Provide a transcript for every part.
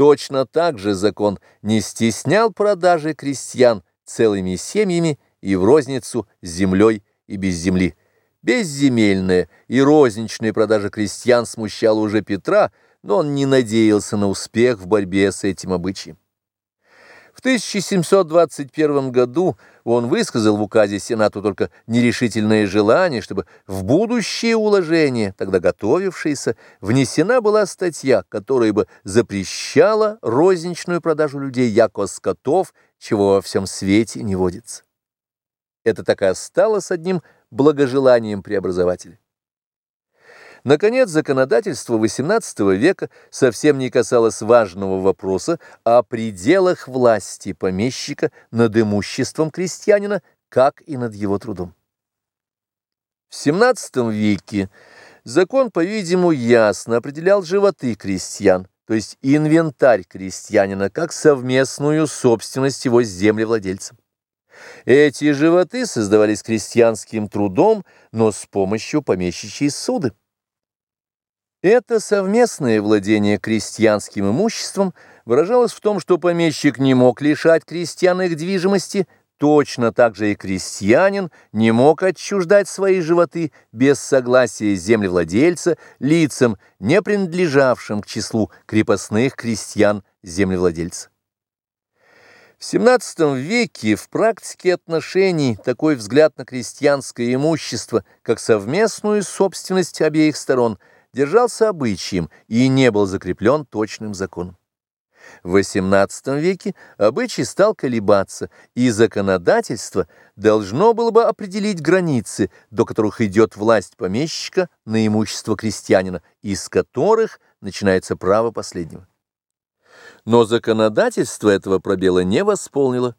Точно так же закон не стеснял продажи крестьян целыми семьями и в розницу с землей и без земли. Безземельная и розничная продажа крестьян смущала уже Петра, но он не надеялся на успех в борьбе с этим обычаем. В 1721 году он высказал в указе Сенату только нерешительное желание, чтобы в будущее уложение, тогда готовившееся, внесена была статья, которая бы запрещала розничную продажу людей яко скотов, чего во всем свете не водится. Это так и осталось одним благожеланием преобразователя. Наконец, законодательство XVIII века совсем не касалось важного вопроса о пределах власти помещика над имуществом крестьянина, как и над его трудом. В XVII веке закон, по-видимому, ясно определял животы крестьян, то есть инвентарь крестьянина, как совместную собственность его с землевладельцем. Эти животы создавались крестьянским трудом, но с помощью помещичьей суды. Это совместное владение крестьянским имуществом выражалось в том, что помещик не мог лишать крестьян их движимости, точно так же и крестьянин не мог отчуждать свои животы без согласия землевладельца лицам, не принадлежавшим к числу крепостных крестьян-землевладельца. В XVII веке в практике отношений такой взгляд на крестьянское имущество как совместную собственность обеих сторон – держался обычаем и не был закреплен точным законом. В XVIII веке обычай стал колебаться, и законодательство должно было бы определить границы, до которых идет власть помещика на имущество крестьянина, из которых начинается право последнего. Но законодательство этого пробела не восполнило.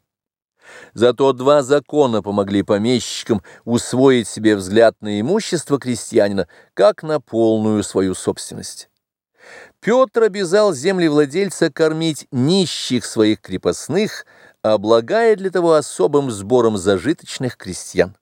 Зато два закона помогли помещикам усвоить себе взгляд на имущество крестьянина как на полную свою собственность. Петр обязал землевладельца кормить нищих своих крепостных, облагая для того особым сбором зажиточных крестьян.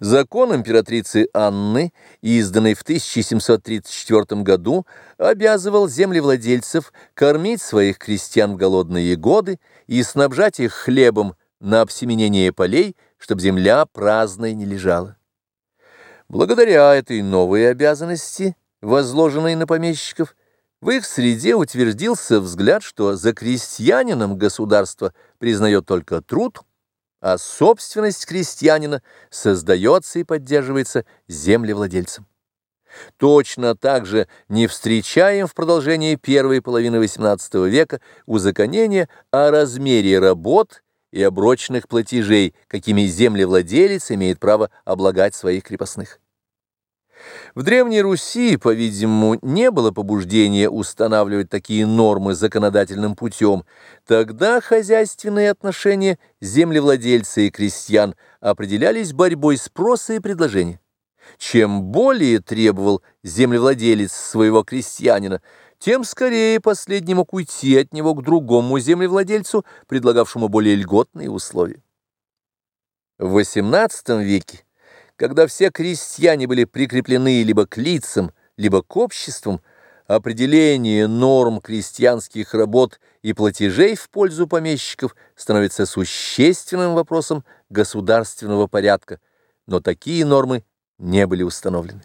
Закон императрицы Анны, изданный в 1734 году, обязывал землевладельцев кормить своих крестьян в голодные годы и снабжать их хлебом на обсеменение полей, чтобы земля праздной не лежала. Благодаря этой новой обязанности, возложенной на помещиков, в их среде утвердился взгляд, что за крестьянином государство признает только труд, а собственность крестьянина создается и поддерживается землевладельцем. Точно так же не встречаем в продолжении первой половины XVIII века узаконения о размере работ и оброчных платежей, какими землевладелец имеет право облагать своих крепостных. В Древней Руси, по-видимому, не было побуждения устанавливать такие нормы законодательным путем. Тогда хозяйственные отношения землевладельца и крестьян определялись борьбой спроса и предложения. Чем более требовал землевладелец своего крестьянина, тем скорее последний мог уйти от него к другому землевладельцу, предлагавшему более льготные условия. В XVIII веке когда все крестьяне были прикреплены либо к лицам, либо к обществам, определение норм крестьянских работ и платежей в пользу помещиков становится существенным вопросом государственного порядка, но такие нормы не были установлены.